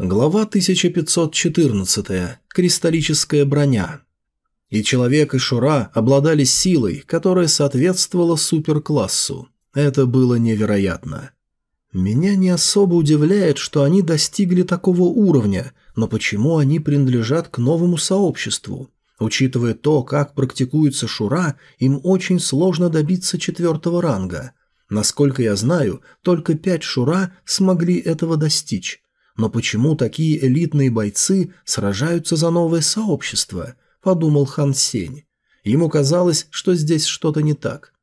Глава 1514. Кристаллическая броня. И человек, и Шура обладали силой, которая соответствовала суперклассу. Это было невероятно. Меня не особо удивляет, что они достигли такого уровня, но почему они принадлежат к новому сообществу? Учитывая то, как практикуется Шура, им очень сложно добиться четвертого ранга. Насколько я знаю, только пять Шура смогли этого достичь. Но почему такие элитные бойцы сражаются за новое сообщество? Подумал Хан Сень. Ему казалось, что здесь что-то не так.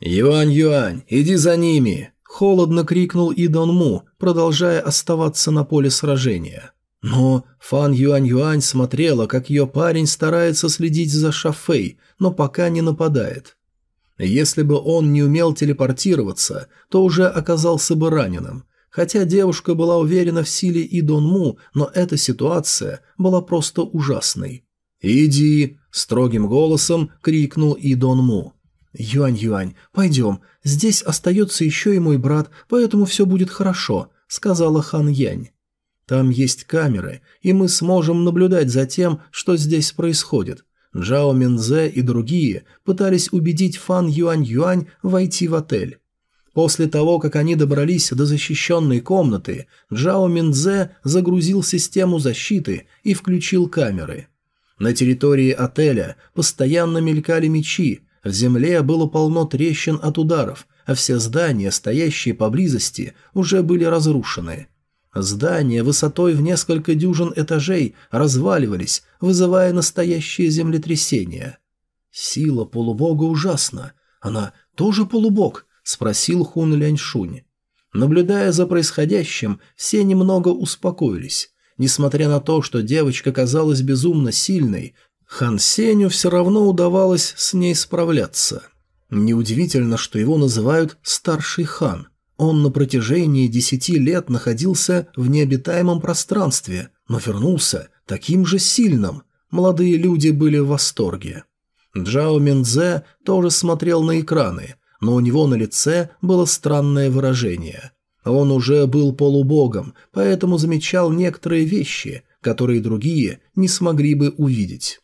«Юань-Юань, иди за ними!» Холодно крикнул И Дон Му, продолжая оставаться на поле сражения. Но Фан Юань-Юань смотрела, как ее парень старается следить за Шафей, но пока не нападает. Если бы он не умел телепортироваться, то уже оказался бы раненым. Хотя девушка была уверена в силе И Му, но эта ситуация была просто ужасной. «Иди!» – строгим голосом крикнул И Му. «Юань-Юань, пойдем, здесь остается еще и мой брат, поэтому все будет хорошо», – сказала Хан Янь. «Там есть камеры, и мы сможем наблюдать за тем, что здесь происходит». Джао Минзе и другие пытались убедить Фан Юань-Юань войти в отель. После того, как они добрались до защищенной комнаты, Джао Миндзе загрузил систему защиты и включил камеры. На территории отеля постоянно мелькали мечи, в земле было полно трещин от ударов, а все здания, стоящие поблизости, уже были разрушены. Здания высотой в несколько дюжин этажей разваливались, вызывая настоящее землетрясение. Сила полубога ужасна. Она тоже полубог, – спросил Хун Ляньшунь. Наблюдая за происходящим, все немного успокоились. Несмотря на то, что девочка казалась безумно сильной, Хан Сеню все равно удавалось с ней справляться. Неудивительно, что его называют «старший хан». Он на протяжении десяти лет находился в необитаемом пространстве, но вернулся таким же сильным. Молодые люди были в восторге. Джао Миндзе тоже смотрел на экраны – но у него на лице было странное выражение. Он уже был полубогом, поэтому замечал некоторые вещи, которые другие не смогли бы увидеть.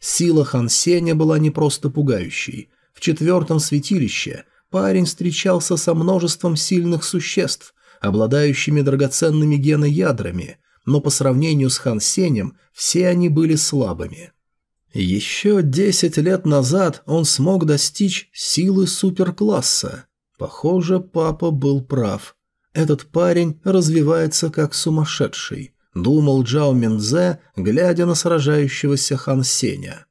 Сила Хан Сеня была не просто пугающей. В четвертом святилище парень встречался со множеством сильных существ, обладающими драгоценными геноядрами, но по сравнению с Хан Сенем все они были слабыми. Еще десять лет назад он смог достичь силы суперкласса. Похоже, папа был прав. Этот парень развивается как сумасшедший, думал Джао Минзе, глядя на сражающегося Хан Сеня.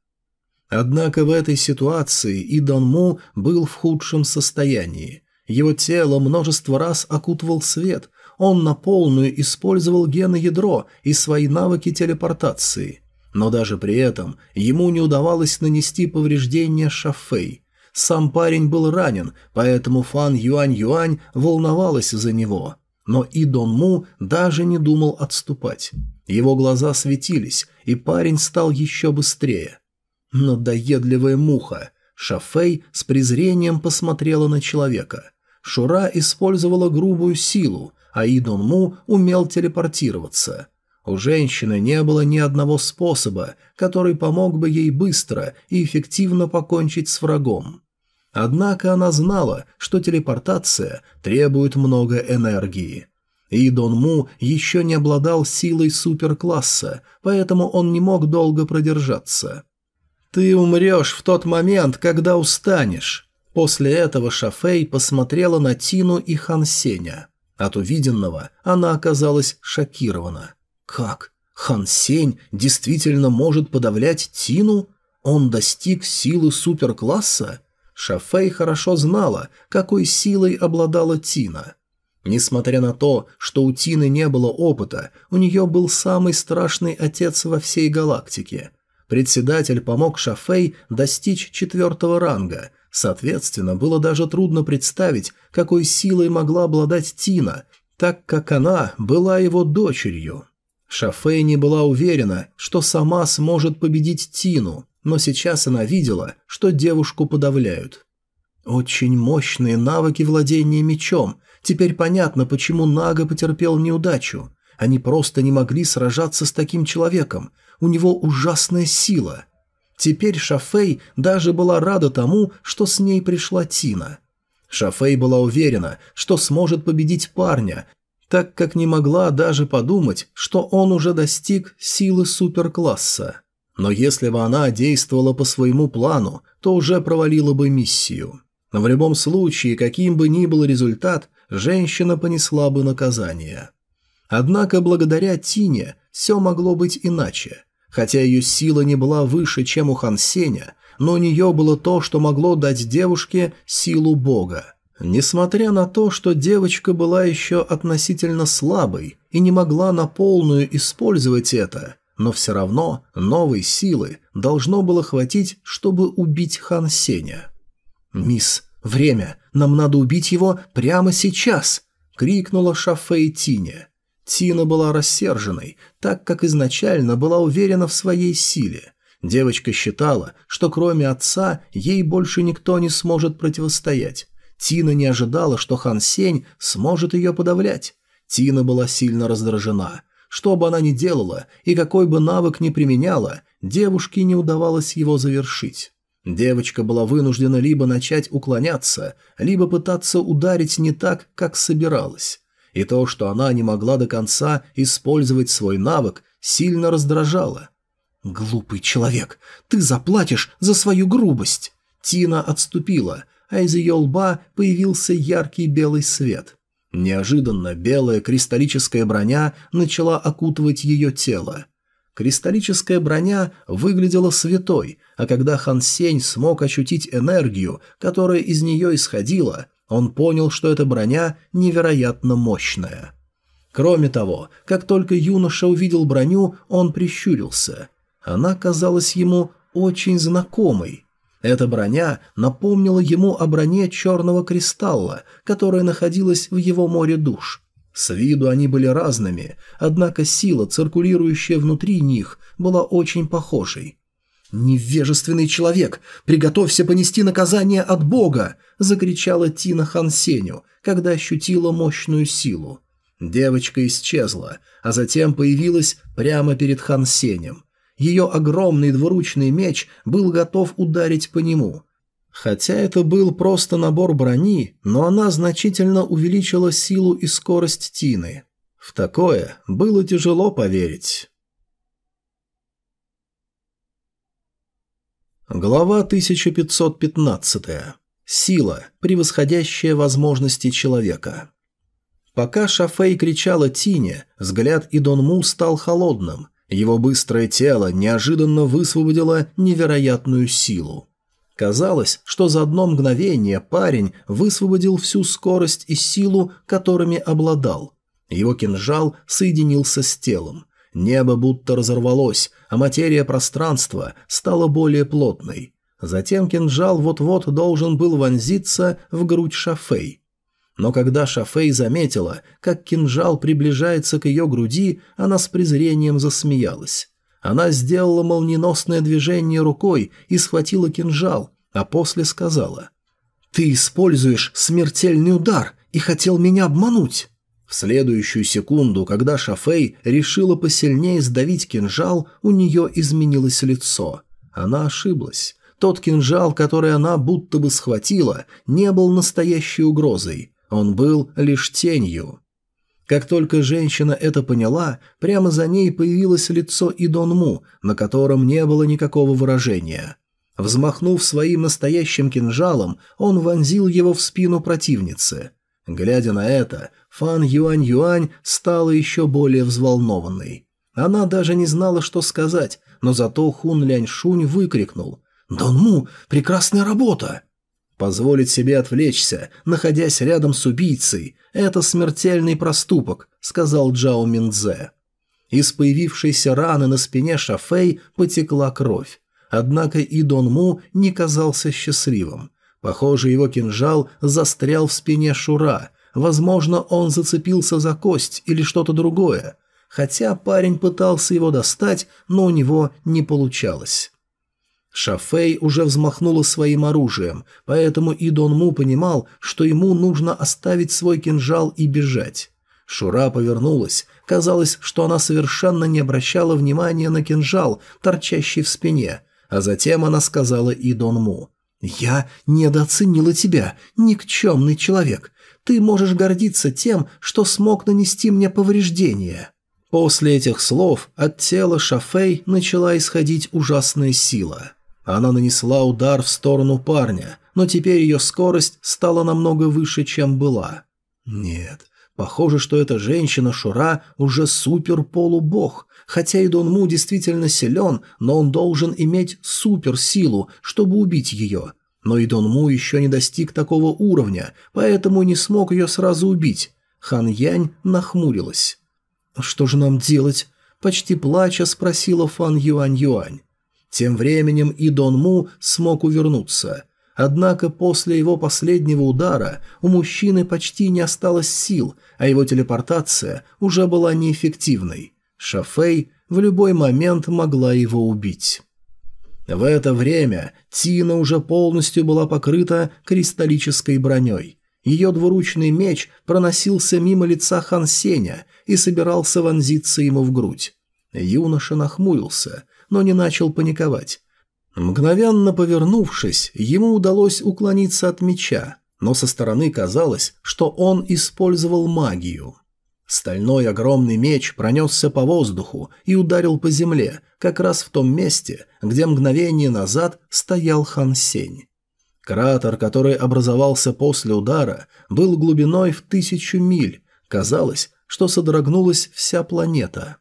Однако в этой ситуации и Дон Му был в худшем состоянии. Его тело множество раз окутывал свет, он на полную использовал геноядро и свои навыки телепортации – но даже при этом ему не удавалось нанести повреждения Шафей. Сам парень был ранен, поэтому Фан Юань-Юань волновалась за него. Но И Дон Му даже не думал отступать. Его глаза светились, и парень стал еще быстрее. Надоедливая муха. Шафей с презрением посмотрела на человека. Шура использовала грубую силу, а И Дон Му умел телепортироваться – у женщины не было ни одного способа, который помог бы ей быстро и эффективно покончить с врагом. Однако она знала, что телепортация требует много энергии. И Дон Му еще не обладал силой суперкласса, поэтому он не мог долго продержаться. «Ты умрешь в тот момент, когда устанешь». После этого Шафей посмотрела на Тину и Хан Сеня. От увиденного она оказалась шокирована. Как? Хан Сень действительно может подавлять Тину? Он достиг силы суперкласса? Шафей хорошо знала, какой силой обладала Тина. Несмотря на то, что у Тины не было опыта, у нее был самый страшный отец во всей галактике. Председатель помог Шафей достичь четвертого ранга. Соответственно, было даже трудно представить, какой силой могла обладать Тина, так как она была его дочерью. Шафей не была уверена, что сама сможет победить Тину, но сейчас она видела, что девушку подавляют. Очень мощные навыки владения мечом. Теперь понятно, почему Нага потерпел неудачу. Они просто не могли сражаться с таким человеком. У него ужасная сила. Теперь Шафей даже была рада тому, что с ней пришла Тина. Шафей была уверена, что сможет победить парня, так как не могла даже подумать, что он уже достиг силы суперкласса. Но если бы она действовала по своему плану, то уже провалила бы миссию. Но в любом случае, каким бы ни был результат, женщина понесла бы наказание. Однако благодаря Тине все могло быть иначе. Хотя ее сила не была выше, чем у Хан Сеня, но у нее было то, что могло дать девушке силу бога. Несмотря на то, что девочка была еще относительно слабой и не могла на полную использовать это, но все равно новой силы должно было хватить, чтобы убить Хан Сеня. «Мисс, время! Нам надо убить его прямо сейчас!» — крикнула Шафей Тине. Тина была рассерженной, так как изначально была уверена в своей силе. Девочка считала, что кроме отца ей больше никто не сможет противостоять. Тина не ожидала, что Хан Сень сможет ее подавлять. Тина была сильно раздражена. Что бы она ни делала и какой бы навык ни применяла, девушке не удавалось его завершить. Девочка была вынуждена либо начать уклоняться, либо пытаться ударить не так, как собиралась. И то, что она не могла до конца использовать свой навык, сильно раздражало. «Глупый человек, ты заплатишь за свою грубость!» Тина отступила, а из ее лба появился яркий белый свет. Неожиданно белая кристаллическая броня начала окутывать ее тело. Кристаллическая броня выглядела святой, а когда Хан Сень смог ощутить энергию, которая из нее исходила, он понял, что эта броня невероятно мощная. Кроме того, как только юноша увидел броню, он прищурился. Она казалась ему очень знакомой. Эта броня напомнила ему о броне черного кристалла, которая находилась в его море душ. С виду они были разными, однако сила, циркулирующая внутри них, была очень похожей. «Невежественный человек! Приготовься понести наказание от Бога!» – закричала Тина Хансеню, когда ощутила мощную силу. Девочка исчезла, а затем появилась прямо перед Хансенем. Ее огромный двуручный меч был готов ударить по нему. Хотя это был просто набор брони, но она значительно увеличила силу и скорость Тины. В такое было тяжело поверить. Глава 1515. Сила, превосходящая возможности человека. Пока Шафей кричала Тине, взгляд Идонму стал холодным – его быстрое тело неожиданно высвободило невероятную силу. Казалось, что за одно мгновение парень высвободил всю скорость и силу, которыми обладал. Его кинжал соединился с телом. Небо будто разорвалось, а материя пространства стала более плотной. Затем кинжал вот-вот должен был вонзиться в грудь Шафей. Но когда Шафей заметила, как кинжал приближается к ее груди, она с презрением засмеялась. Она сделала молниеносное движение рукой и схватила кинжал, а после сказала «Ты используешь смертельный удар и хотел меня обмануть». В следующую секунду, когда Шафей решила посильнее сдавить кинжал, у нее изменилось лицо. Она ошиблась. Тот кинжал, который она будто бы схватила, не был настоящей угрозой. Он был лишь тенью. Как только женщина это поняла, прямо за ней появилось лицо Идонму, на котором не было никакого выражения. Взмахнув своим настоящим кинжалом, он вонзил его в спину противницы. Глядя на это, Фан Юань-Юань стала еще более взволнованной. Она даже не знала, что сказать, но зато Хун Лянь-Шунь выкрикнул «Донму, прекрасная работа!» Позволить себе отвлечься, находясь рядом с убийцей, это смертельный проступок, сказал Джао Миндзе. Из появившейся раны на спине Шафей потекла кровь. Однако и Дон Му не казался счастливым. Похоже, его кинжал застрял в спине Шура. Возможно, он зацепился за кость или что-то другое. Хотя парень пытался его достать, но у него не получалось. Шафей уже взмахнула своим оружием, поэтому и Дон Му понимал, что ему нужно оставить свой кинжал и бежать. Шура повернулась. Казалось, что она совершенно не обращала внимания на кинжал, торчащий в спине. А затем она сказала и Донму. «Я недооценила тебя, никчемный человек. Ты можешь гордиться тем, что смог нанести мне повреждения». После этих слов от тела Шафей начала исходить ужасная сила. Она нанесла удар в сторону парня, но теперь ее скорость стала намного выше, чем была. Нет, похоже, что эта женщина Шура уже супер-полубог, хотя и Дон Му действительно силен, но он должен иметь суперсилу, чтобы убить ее. Но и Дон Му еще не достиг такого уровня, поэтому не смог ее сразу убить. Хан Янь нахмурилась. «Что же нам делать?» – почти плача спросила Фан Юань Юань. Тем временем и Дон Му смог увернуться. Однако после его последнего удара у мужчины почти не осталось сил, а его телепортация уже была неэффективной. Шафей в любой момент могла его убить. В это время Тина уже полностью была покрыта кристаллической броней. Ее двуручный меч проносился мимо лица Хан Сеня и собирался вонзиться ему в грудь. Юноша нахмурился, но не начал паниковать. Мгновенно повернувшись, ему удалось уклониться от меча, но со стороны казалось, что он использовал магию. Стальной огромный меч пронесся по воздуху и ударил по земле, как раз в том месте, где мгновение назад стоял Хан Сень. Кратер, который образовался после удара, был глубиной в тысячу миль. Казалось, что содрогнулась вся планета.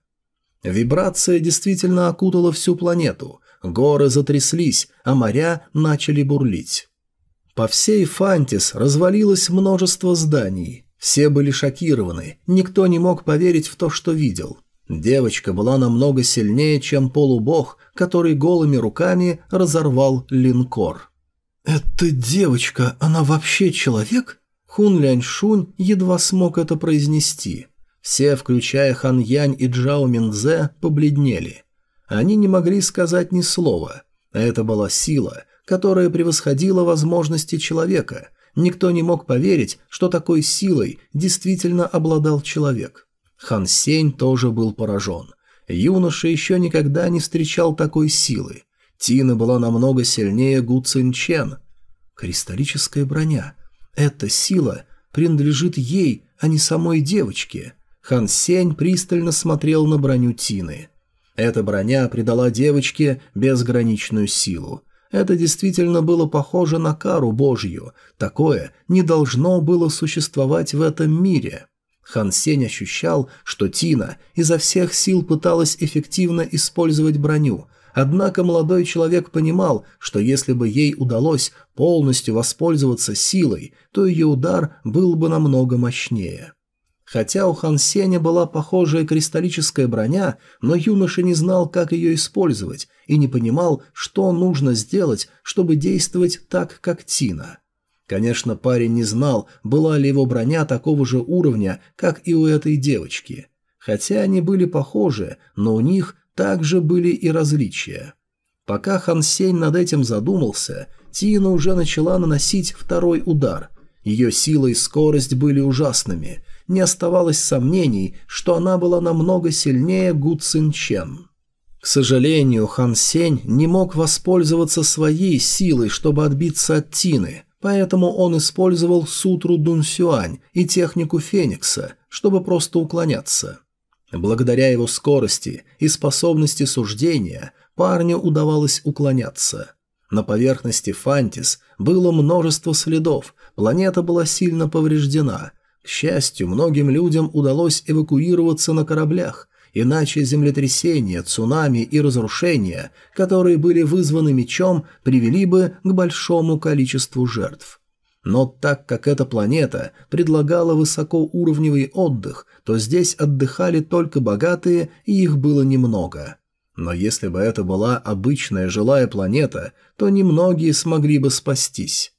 Вибрация действительно окутала всю планету, горы затряслись, а моря начали бурлить. По всей Фантис развалилось множество зданий. Все были шокированы, никто не мог поверить в то, что видел. Девочка была намного сильнее, чем полубог, который голыми руками разорвал линкор. «Эта девочка, она вообще человек?» Хун Лянь едва смог это произнести. Все, включая Хан Янь и Джао Минзе, побледнели. Они не могли сказать ни слова. Это была сила, которая превосходила возможности человека. Никто не мог поверить, что такой силой действительно обладал человек. Хан Сень тоже был поражен. Юноша еще никогда не встречал такой силы. Тина была намного сильнее Гу Цин Чен. Кристаллическая броня. Эта сила принадлежит ей, а не самой девочке. Хан Сень пристально смотрел на броню Тины. Эта броня придала девочке безграничную силу. Это действительно было похоже на кару Божью. Такое не должно было существовать в этом мире. Хан Сень ощущал, что Тина изо всех сил пыталась эффективно использовать броню, однако молодой человек понимал, что если бы ей удалось полностью воспользоваться силой, то ее удар был бы намного мощнее. Хотя у Хан Сеня была похожая кристаллическая броня, но юноша не знал, как ее использовать, и не понимал, что нужно сделать, чтобы действовать так, как Тина. Конечно, парень не знал, была ли его броня такого же уровня, как и у этой девочки. Хотя они были похожи, но у них также были и различия. Пока Хан Сень над этим задумался, Тина уже начала наносить второй удар. Ее сила и скорость были ужасными – не оставалось сомнений, что она была намного сильнее Гу Цин Чен. К сожалению, Хан Сень не мог воспользоваться своей силой, чтобы отбиться от Тины, поэтому он использовал сутру Дун Сюань и технику Феникса, чтобы просто уклоняться. Благодаря его скорости и способности суждения парню удавалось уклоняться. На поверхности Фантис было множество следов, планета была сильно повреждена, к счастью, многим людям удалось эвакуироваться на кораблях, иначе землетрясения, цунами и разрушения, которые были вызваны мечом, привели бы к большому количеству жертв. Но так как эта планета предлагала высокоуровневый отдых, то здесь отдыхали только богатые, и их было немного. Но если бы это была обычная жилая планета, то немногие смогли бы спастись.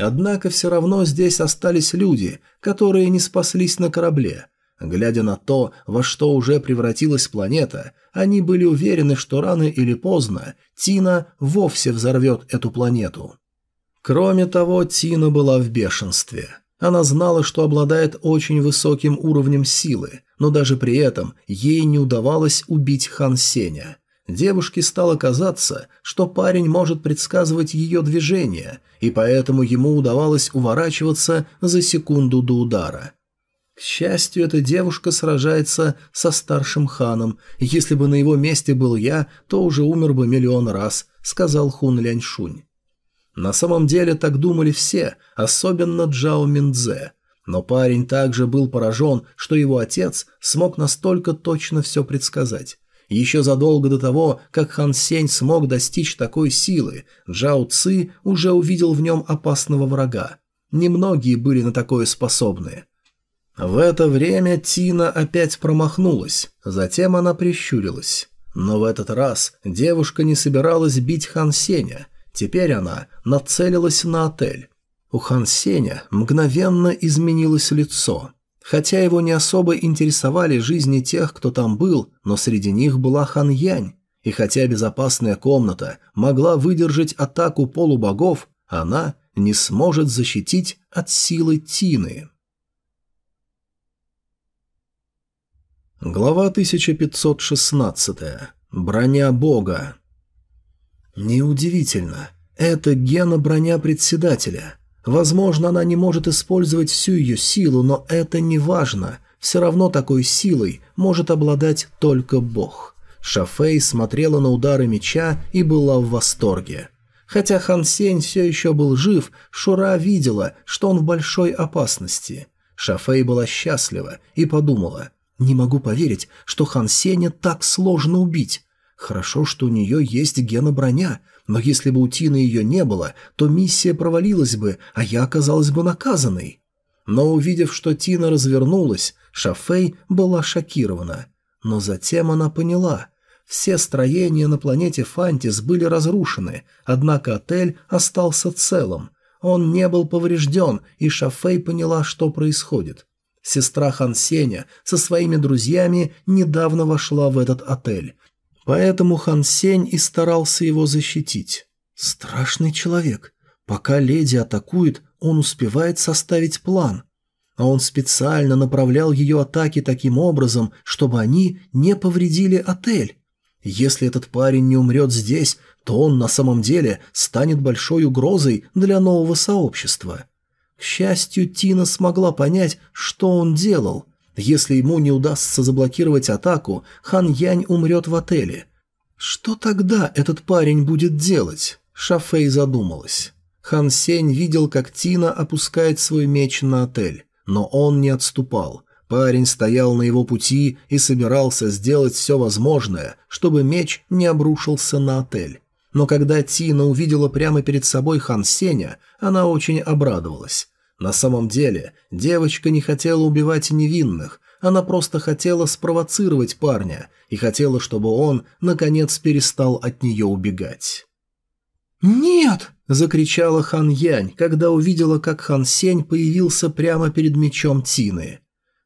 Однако все равно здесь остались люди, которые не спаслись на корабле. Глядя на то, во что уже превратилась планета, они были уверены, что рано или поздно Тина вовсе взорвет эту планету. Кроме того, Тина была в бешенстве. Она знала, что обладает очень высоким уровнем силы, но даже при этом ей не удавалось убить Хан Сеня. Девушке стало казаться, что парень может предсказывать ее движения, и поэтому ему удавалось уворачиваться за секунду до удара. К счастью, эта девушка сражается со старшим ханом, если бы на его месте был я, то уже умер бы миллион раз, сказал Хун Ляньшунь. На самом деле так думали все, особенно Джао Миндзе. Но парень также был поражен, что его отец смог настолько точно все предсказать. Еще задолго до того, как Хан Сень смог достичь такой силы, Джао Ци уже увидел в нем опасного врага. Немногие были на такое способны. В это время Тина опять промахнулась, затем она прищурилась. Но в этот раз девушка не собиралась бить Хан Сеня, теперь она нацелилась на отель. У Хан Сеня мгновенно изменилось лицо. Хотя его не особо интересовали жизни тех, кто там был, но среди них была Хан Янь. И хотя безопасная комната могла выдержать атаку полубогов, она не сможет защитить от силы Тины. Глава 1516. Броня Бога. Неудивительно. Это гена броня председателя. Возможно, она не может использовать всю ее силу, но это не важно. Все равно такой силой может обладать только Бог. Шафей смотрела на удары меча и была в восторге. Хотя Хан Сень все еще был жив, Шура видела, что он в большой опасности. Шафей была счастлива и подумала – не могу поверить, что Хан Сеня так сложно убить. Хорошо, что у нее есть гена броня, но если бы у Тины ее не было, то миссия провалилась бы, а я оказалась бы наказанной. Но увидев, что Тина развернулась, Шафей была шокирована. Но затем она поняла. Все строения на планете Фантис были разрушены, однако отель остался целым. Он не был поврежден, и Шафей поняла, что происходит. Сестра Хан Сеня со своими друзьями недавно вошла в этот отель, поэтому Хан Сень и старался его защитить. Страшный человек. Пока леди атакует, он успевает составить план. А он специально направлял ее атаки таким образом, чтобы они не повредили отель. Если этот парень не умрет здесь, то он на самом деле станет большой угрозой для нового сообщества. К счастью, Тина смогла понять, что он делал. Если ему не удастся заблокировать атаку, Хан Янь умрет в отеле. Что тогда этот парень будет делать? Шафей задумалась. Хан Сень видел, как Тина опускает свой меч на отель, но он не отступал. Парень стоял на его пути и собирался сделать все возможное, чтобы меч не обрушился на отель. Но когда Тина увидела прямо перед собой Хан Сеня, она очень обрадовалась. На самом деле, девочка не хотела убивать невинных, она просто хотела спровоцировать парня и хотела, чтобы он, наконец, перестал от нее убегать. «Нет!» – закричала Хан Янь, когда увидела, как Хан Сень появился прямо перед мечом Тины.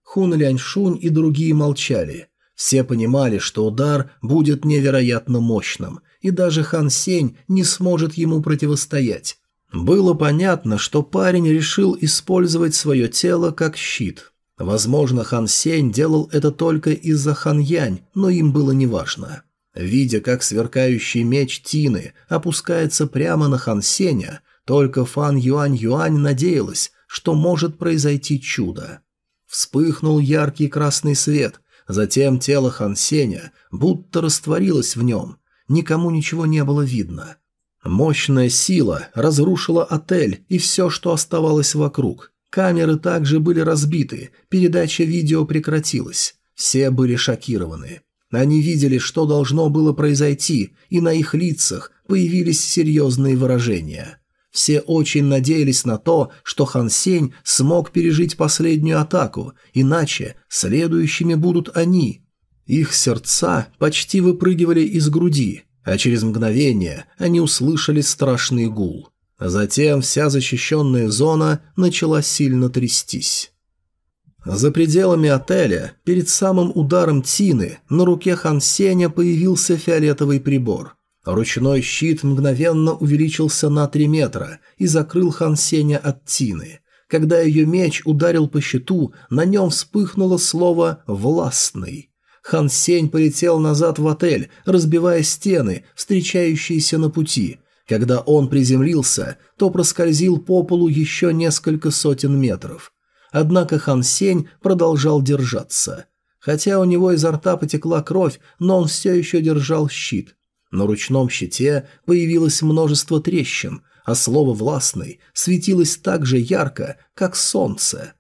Хун Лянь Шунь и другие молчали. Все понимали, что удар будет невероятно мощным, и даже Хан Сень не сможет ему противостоять, было понятно, что парень решил использовать свое тело как щит. Возможно, Хан Сень делал это только из-за Хан Янь, но им было неважно. Видя, как сверкающий меч Тины опускается прямо на Хан Сеня, только Фан Юань Юань надеялась, что может произойти чудо. Вспыхнул яркий красный свет, затем тело Хан Сеня будто растворилось в нем. Никому ничего не было видно. Мощная сила разрушила отель и все, что оставалось вокруг. Камеры также были разбиты, передача видео прекратилась. Все были шокированы. Они видели, что должно было произойти, и на их лицах появились серьезные выражения. Все очень надеялись на то, что Хан Сень смог пережить последнюю атаку, иначе следующими будут они. Их сердца почти выпрыгивали из груди, а через мгновение они услышали страшный гул. Затем вся защищенная зона начала сильно трястись. За пределами отеля, перед самым ударом Тины, на руке Хан Сеня появился фиолетовый прибор. Ручной щит мгновенно увеличился на 3 метра и закрыл Хан Сеня от Тины. Когда ее меч ударил по щиту, на нем вспыхнуло слово «властный». Хан Сень полетел назад в отель, разбивая стены, встречающиеся на пути. Когда он приземлился, то проскользил по полу еще несколько сотен метров. Однако Хан Сень продолжал держаться. Хотя у него изо рта потекла кровь, но он все еще держал щит. На ручном щите появилось множество трещин, а слово «властный» светилось так же ярко, как солнце.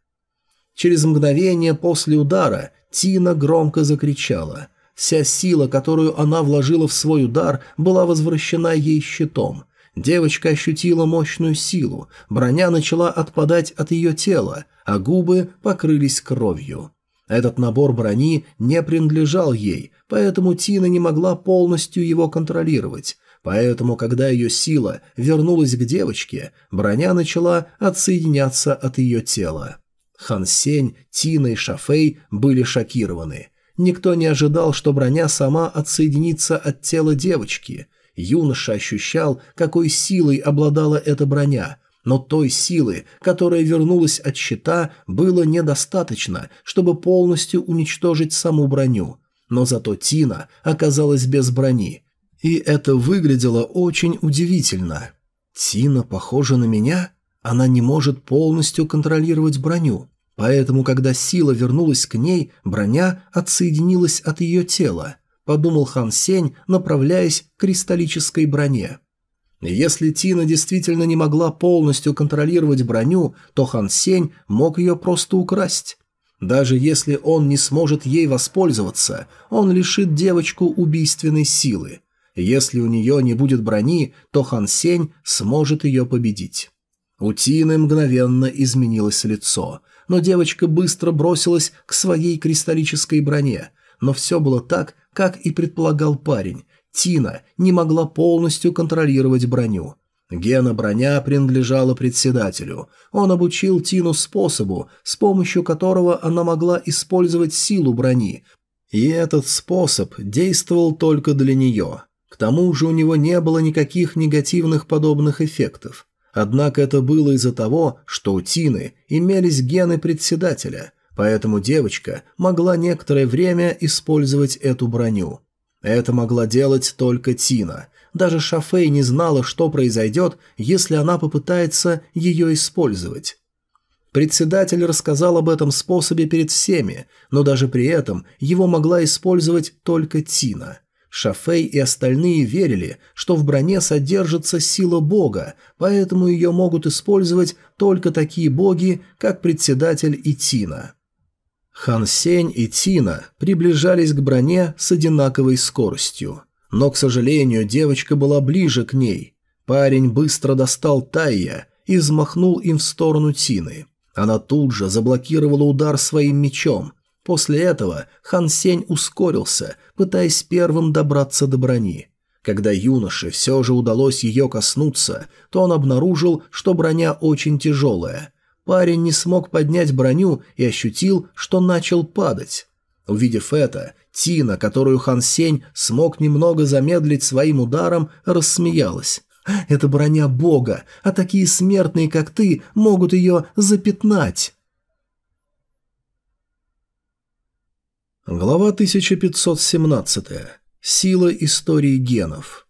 Через мгновение после удара Тина громко закричала. Вся сила, которую она вложила в свой удар, была возвращена ей щитом. Девочка ощутила мощную силу, броня начала отпадать от ее тела, а губы покрылись кровью. Этот набор брони не принадлежал ей, поэтому Тина не могла полностью его контролировать. Поэтому, когда ее сила вернулась к девочке, броня начала отсоединяться от ее тела. Хан Сень, Тина и Шафей были шокированы. Никто не ожидал, что броня сама отсоединится от тела девочки. Юноша ощущал, какой силой обладала эта броня, но той силы, которая вернулась от щита, было недостаточно, чтобы полностью уничтожить саму броню. Но зато Тина оказалась без брони. И это выглядело очень удивительно. Тина похожа на меня? Она не может полностью контролировать броню. Поэтому, когда сила вернулась к ней, броня отсоединилась от ее тела, подумал Хан Сень, направляясь к кристаллической броне. Если Тина действительно не могла полностью контролировать броню, то Хан Сень мог ее просто украсть. Даже если он не сможет ей воспользоваться, он лишит девочку убийственной силы. Если у нее не будет брони, то Хан Сень сможет ее победить. У Тины мгновенно изменилось лицо – но девочка быстро бросилась к своей кристаллической броне. Но все было так, как и предполагал парень. Тина не могла полностью контролировать броню. Гена броня принадлежала председателю. Он обучил Тину способу, с помощью которого она могла использовать силу брони. И этот способ действовал только для нее. К тому же у него не было никаких негативных подобных эффектов. Однако это было из-за того, что у Тины имелись гены председателя, поэтому девочка могла некоторое время использовать эту броню. Это могла делать только Тина. Даже Шафей не знала, что произойдет, если она попытается ее использовать. Председатель рассказал об этом способе перед всеми, но даже при этом его могла использовать только Тина – Шафей и остальные верили, что в броне содержится сила бога, поэтому ее могут использовать только такие боги, как председатель и Тина. Хан Сень и Тина приближались к броне с одинаковой скоростью. Но, к сожалению, девочка была ближе к ней. Парень быстро достал Тайя и взмахнул им в сторону Тины. Она тут же заблокировала удар своим мечом, После этого Хан Сень ускорился, пытаясь первым добраться до брони. Когда юноше все же удалось ее коснуться, то он обнаружил, что броня очень тяжелая. Парень не смог поднять броню и ощутил, что начал падать. Увидев это, Тина, которую Хан Сень смог немного замедлить своим ударом, рассмеялась. «Это броня бога, а такие смертные, как ты, могут ее запятнать». Глава 1517. Сила истории генов.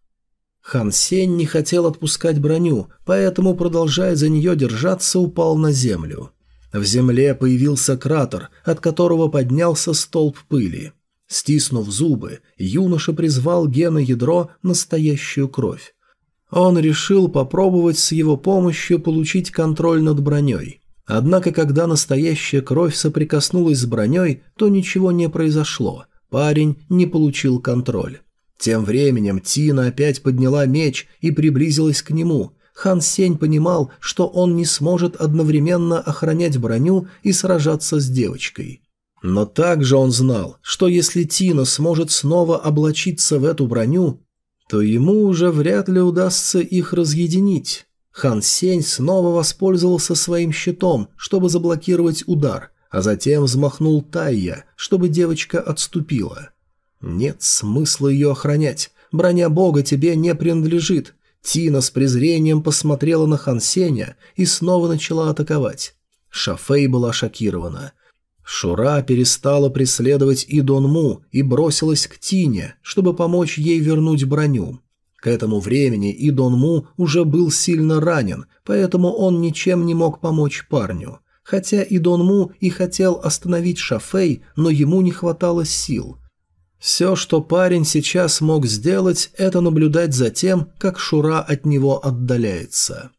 Хан Сень не хотел отпускать броню, поэтому, продолжая за нее держаться, упал на землю. В земле появился кратер, от которого поднялся столб пыли. Стиснув зубы, юноша призвал гена ядро настоящую кровь. Он решил попробовать с его помощью получить контроль над броней. Однако, когда настоящая кровь соприкоснулась с броней, то ничего не произошло. Парень не получил контроль. Тем временем Тина опять подняла меч и приблизилась к нему. Хан Сень понимал, что он не сможет одновременно охранять броню и сражаться с девочкой. Но также он знал, что если Тина сможет снова облачиться в эту броню, то ему уже вряд ли удастся их разъединить. Хан Сень снова воспользовался своим щитом, чтобы заблокировать удар, а затем взмахнул Тайя, чтобы девочка отступила. Нет смысла ее охранять. Броня бога тебе не принадлежит. Тина с презрением посмотрела на Хан Сеня и снова начала атаковать. Шафей была шокирована. Шура перестала преследовать и Донму и бросилась к Тине, чтобы помочь ей вернуть броню. К этому времени и Донму уже был сильно ранен, поэтому он ничем не мог помочь парню. Хотя и Донму и хотел остановить Шафей, но ему не хватало сил. Все, что парень сейчас мог сделать, это наблюдать за тем, как Шура от него отдаляется.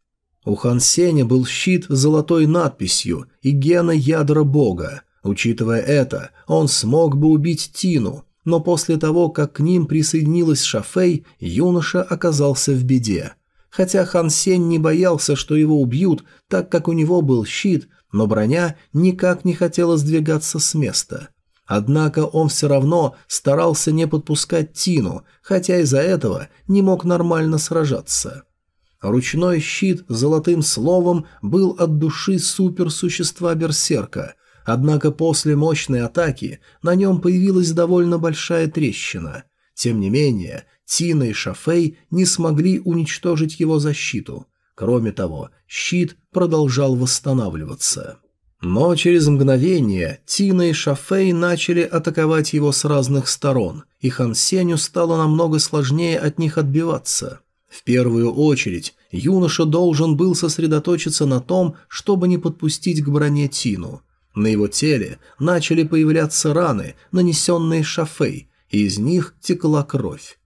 У Хан Сеня был щит с золотой надписью и гена ядра бога. Учитывая это, он смог бы убить Тину, но после того, как к ним присоединилась Шафей, юноша оказался в беде. Хотя Хан Сень не боялся, что его убьют, так как у него был щит, но броня никак не хотела сдвигаться с места. Однако он все равно старался не подпускать Тину, хотя из-за этого не мог нормально сражаться. Ручной щит золотым словом был от души суперсущества Берсерка – Однако после мощной атаки на нем появилась довольно большая трещина. Тем не менее, Тина и Шафей не смогли уничтожить его защиту. Кроме того, щит продолжал восстанавливаться. Но через мгновение Тина и Шафей начали атаковать его с разных сторон, и Хан Сеню стало намного сложнее от них отбиваться. В первую очередь, юноша должен был сосредоточиться на том, чтобы не подпустить к броне Тину. На его теле начали появляться раны, нанесенные Шафей, и из них текла кровь.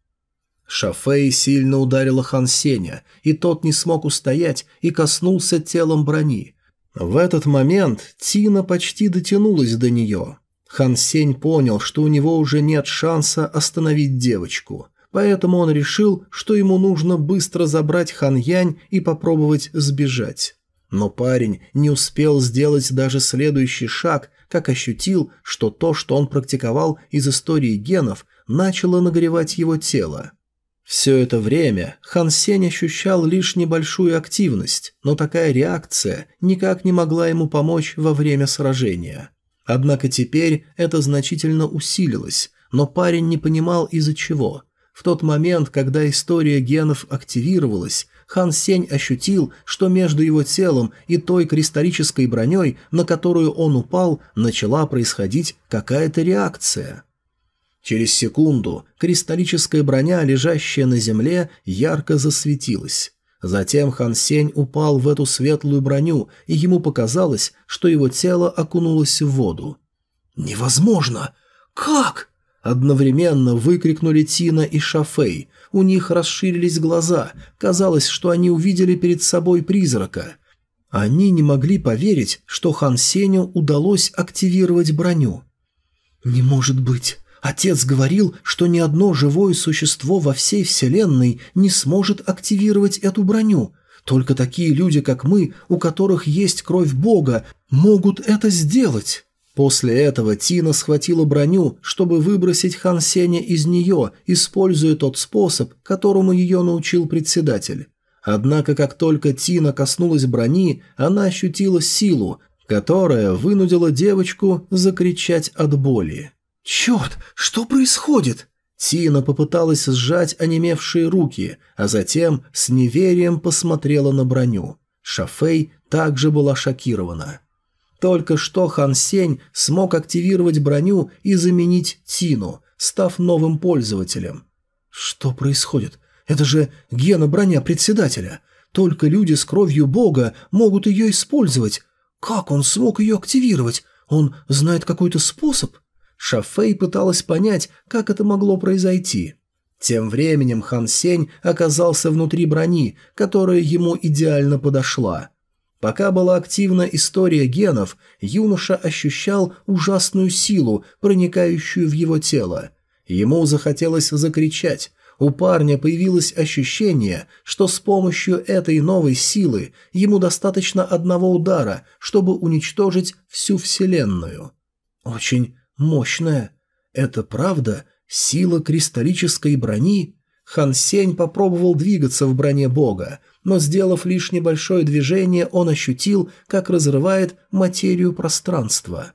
Шафей сильно ударила Хан Сеня, и тот не смог устоять и коснулся телом брони. В этот момент Тина почти дотянулась до нее. Хан Сень понял, что у него уже нет шанса остановить девочку, поэтому он решил, что ему нужно быстро забрать Хан Янь и попробовать сбежать. Но парень не успел сделать даже следующий шаг, как ощутил, что то, что он практиковал из истории генов, начало нагревать его тело. Все это время Хан Сень ощущал лишь небольшую активность, но такая реакция никак не могла ему помочь во время сражения. Однако теперь это значительно усилилось, но парень не понимал из-за чего. В тот момент, когда история генов активировалась, Хан Сень ощутил, что между его телом и той кристаллической броней, на которую он упал, начала происходить какая-то реакция. Через секунду кристаллическая броня, лежащая на земле, ярко засветилась. Затем Хан Сень упал в эту светлую броню, и ему показалось, что его тело окунулось в воду. «Невозможно! Как?» Одновременно выкрикнули Тина и Шафей. У них расширились глаза. Казалось, что они увидели перед собой призрака. Они не могли поверить, что Хан Сеню удалось активировать броню. «Не может быть! Отец говорил, что ни одно живое существо во всей Вселенной не сможет активировать эту броню. Только такие люди, как мы, у которых есть кровь Бога, могут это сделать». После этого Тина схватила броню, чтобы выбросить Хан Сеня из нее, используя тот способ, которому ее научил председатель. Однако, как только Тина коснулась брони, она ощутила силу, которая вынудила девочку закричать от боли. «Черт, что происходит?» Тина попыталась сжать онемевшие руки, а затем с неверием посмотрела на броню. Шафей также была шокирована. Только что Хан Сень смог активировать броню и заменить Тину, став новым пользователем. Что происходит? Это же гена броня председателя. Только люди с кровью бога могут ее использовать. Как он смог ее активировать? Он знает какой-то способ? Шафей пыталась понять, как это могло произойти. Тем временем Хан Сень оказался внутри брони, которая ему идеально подошла. Пока была активна история генов, юноша ощущал ужасную силу, проникающую в его тело. Ему захотелось закричать. У парня появилось ощущение, что с помощью этой новой силы ему достаточно одного удара, чтобы уничтожить всю Вселенную. Очень мощная. Это правда? Сила кристаллической брони? Хан Сень попробовал двигаться в броне бога, но, сделав лишь небольшое движение, он ощутил, как разрывает материю пространства.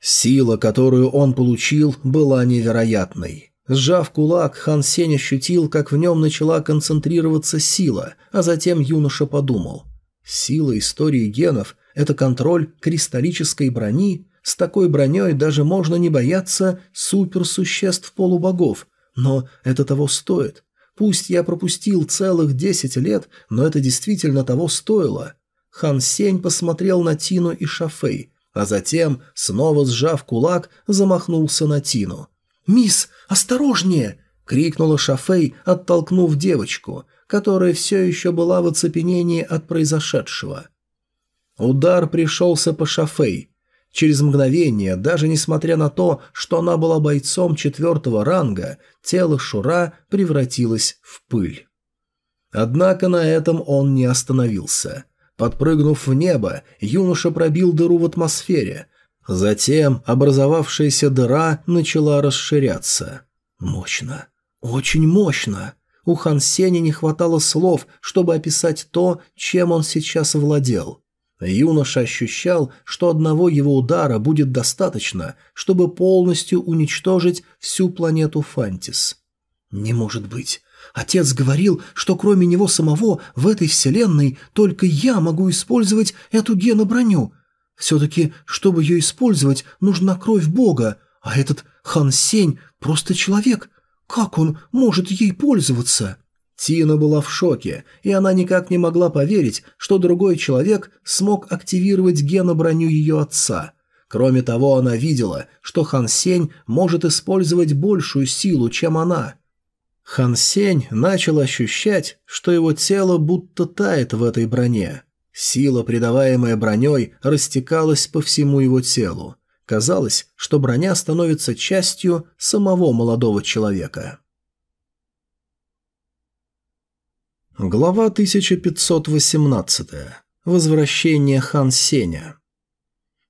Сила, которую он получил, была невероятной. Сжав кулак, Хан Сень ощутил, как в нем начала концентрироваться сила, а затем юноша подумал. Сила истории генов – Это контроль кристаллической брони? С такой броней даже можно не бояться суперсуществ полубогов. Но это того стоит. Пусть я пропустил целых десять лет, но это действительно того стоило. Хан Сень посмотрел на Тину и Шафей, а затем, снова сжав кулак, замахнулся на Тину. «Мисс, осторожнее!» — крикнула Шафей, оттолкнув девочку, которая все еще была в оцепенении от произошедшего. Удар пришелся по Шафей. Через мгновение, даже несмотря на то, что она была бойцом четвертого ранга, тело Шура превратилось в пыль. Однако на этом он не остановился. Подпрыгнув в небо, юноша пробил дыру в атмосфере. Затем образовавшаяся дыра начала расширяться. Мощно. Очень мощно. У Хан Сеня не хватало слов, чтобы описать то, чем он сейчас владел. Юноша ощущал, что одного его удара будет достаточно, чтобы полностью уничтожить всю планету Фантис. «Не может быть. Отец говорил, что кроме него самого в этой вселенной только я могу использовать эту геноброню. Все-таки, чтобы ее использовать, нужна кровь Бога, а этот Хан Сень просто человек. Как он может ей пользоваться?» Тина была в шоке, и она никак не могла поверить, что другой человек смог активировать геноброню ее отца. Кроме того, она видела, что Хан Сень может использовать большую силу, чем она. Хан Сень начал ощущать, что его тело будто тает в этой броне. Сила, придаваемая броней, растекалась по всему его телу. Казалось, что броня становится частью самого молодого человека. Глава 1518. Возвращение Хан Сеня.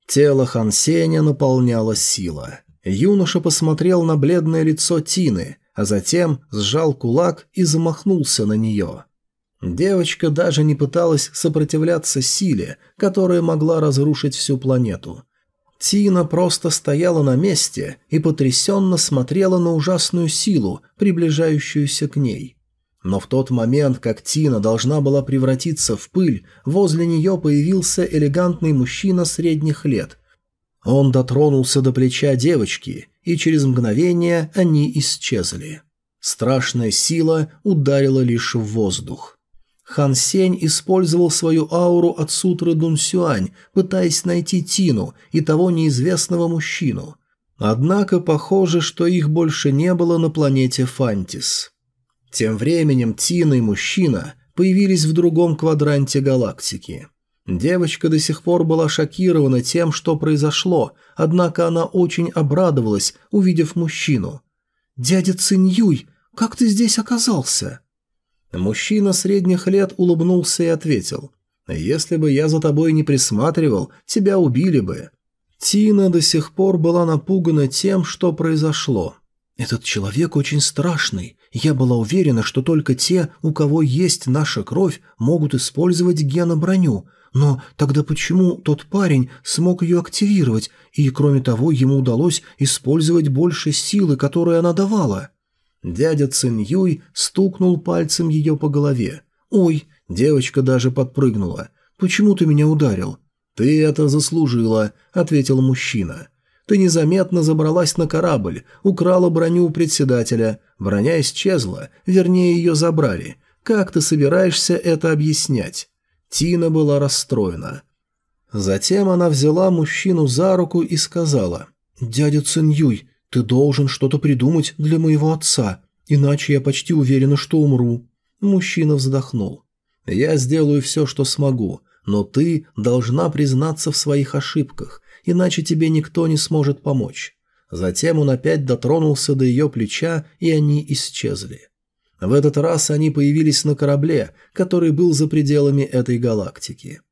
Тело Хан Сеня наполняла сила. Юноша посмотрел на бледное лицо Тины, а затем сжал кулак и замахнулся на нее. Девочка даже не пыталась сопротивляться силе, которая могла разрушить всю планету. Тина просто стояла на месте и потрясенно смотрела на ужасную силу, приближающуюся к ней. Но в тот момент, как Тина должна была превратиться в пыль, возле нее появился элегантный мужчина средних лет. Он дотронулся до плеча девочки, и через мгновение они исчезли. Страшная сила ударила лишь в воздух. Хан Сень использовал свою ауру от сутры Дун Сюань, пытаясь найти Тину и того неизвестного мужчину. Однако похоже, что их больше не было на планете Фантис. Тем временем Тина и мужчина появились в другом квадранте галактики. Девочка до сих пор была шокирована тем, что произошло, однако она очень обрадовалась, увидев мужчину. «Дядя Циньюй, как ты здесь оказался?» Мужчина средних лет улыбнулся и ответил. «Если бы я за тобой не присматривал, тебя убили бы». Тина до сих пор была напугана тем, что произошло. «Этот человек очень страшный. Я была уверена, что только те, у кого есть наша кровь, могут использовать геноброню. Но тогда почему тот парень смог ее активировать, и, кроме того, ему удалось использовать больше силы, которую она давала?» Дядя Цин Юй стукнул пальцем ее по голове. «Ой!» – девочка даже подпрыгнула. «Почему ты меня ударил?» «Ты это заслужила», – ответил мужчина. Ты незаметно забралась на корабль, украла броню у председателя. Броня исчезла, вернее, ее забрали. Как ты собираешься это объяснять?» Тина была расстроена. Затем она взяла мужчину за руку и сказала, «Дядя Циньюй, ты должен что-то придумать для моего отца, иначе я почти уверена, что умру». Мужчина вздохнул. «Я сделаю все, что смогу, но ты должна признаться в своих ошибках иначе тебе никто не сможет помочь. Затем он опять дотронулся до ее плеча, и они исчезли. В этот раз они появились на корабле, который был за пределами этой галактики.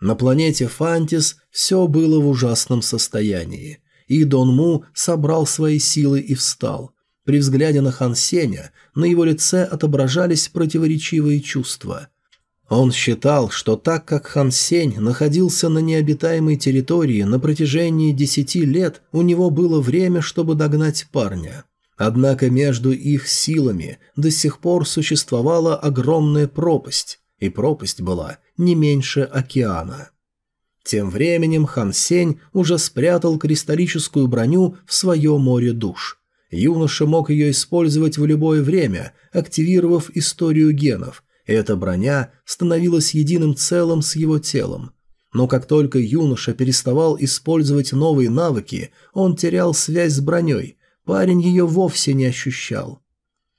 На планете Фантис все было в ужасном состоянии, и Дон Му собрал свои силы и встал. При взгляде на Хан Сеня на его лице отображались противоречивые чувства – он считал, что так как Хан Сень находился на необитаемой территории на протяжении десяти лет, у него было время, чтобы догнать парня. Однако между их силами до сих пор существовала огромная пропасть, и пропасть была не меньше океана. Тем временем Хан Сень уже спрятал кристаллическую броню в свое море душ. Юноша мог ее использовать в любое время, активировав историю генов, эта броня становилась единым целым с его телом. Но как только юноша переставал использовать новые навыки, он терял связь с броней, парень ее вовсе не ощущал.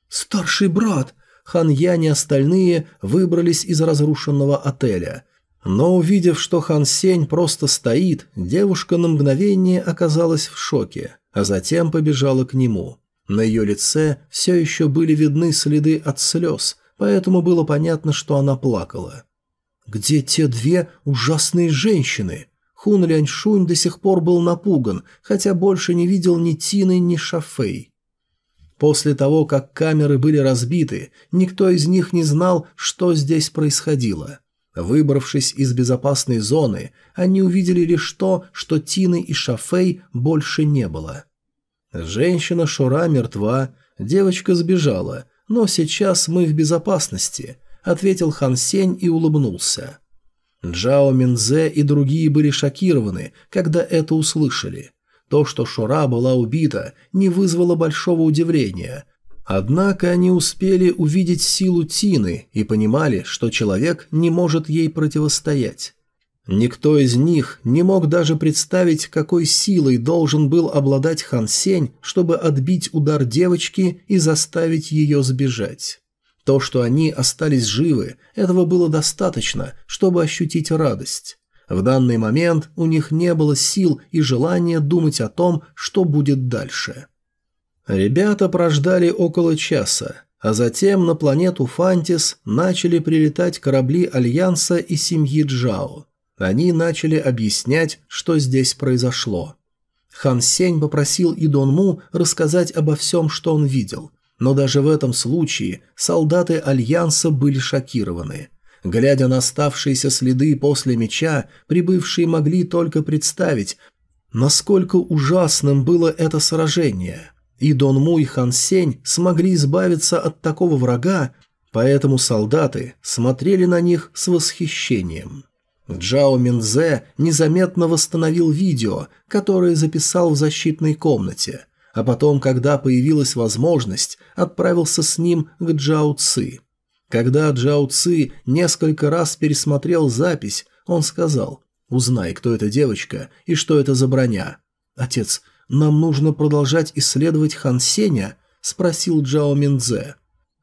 «Старший брат!» Хан Янь и остальные выбрались из разрушенного отеля. Но увидев, что Хан Сень просто стоит, девушка на мгновение оказалась в шоке, а затем побежала к нему. На ее лице все еще были видны следы от слез, поэтому было понятно, что она плакала. «Где те две ужасные женщины?» Хун Ляньшунь до сих пор был напуган, хотя больше не видел ни Тины, ни Шафей. После того, как камеры были разбиты, никто из них не знал, что здесь происходило. Выбравшись из безопасной зоны, они увидели лишь то, что Тины и Шафей больше не было. Женщина Шура мертва, девочка сбежала, но сейчас мы в безопасности, ответил Хан Сень и улыбнулся. Джао Минзе и другие были шокированы, когда это услышали. То, что Шура была убита, не вызвало большого удивления, Однако они успели увидеть силу Тины и понимали, что человек не может ей противостоять. Никто из них не мог даже представить, какой силой должен был обладать Хан Сень, чтобы отбить удар девочки и заставить ее сбежать. То, что они остались живы, этого было достаточно, чтобы ощутить радость. В данный момент у них не было сил и желания думать о том, что будет дальше. Ребята прождали около часа, а затем на планету Фантис начали прилетать корабли Альянса и семьи Джао. Они начали объяснять, что здесь произошло. Хан Сень попросил Идонму рассказать обо всем, что он видел, но даже в этом случае солдаты Альянса были шокированы. Глядя на оставшиеся следы после меча, прибывшие могли только представить, насколько ужасным было это сражение – и Дон Му и Хан Сень смогли избавиться от такого врага, поэтому солдаты смотрели на них с восхищением. Джао Минзе незаметно восстановил видео, которое записал в защитной комнате, а потом, когда появилась возможность, отправился с ним к Джао Ци. Когда Джао Ци несколько раз пересмотрел запись, он сказал «Узнай, кто эта девочка и что это за броня». «Отец, нам нужно продолжать исследовать Хан Сеня?» – спросил Джао Миндзе.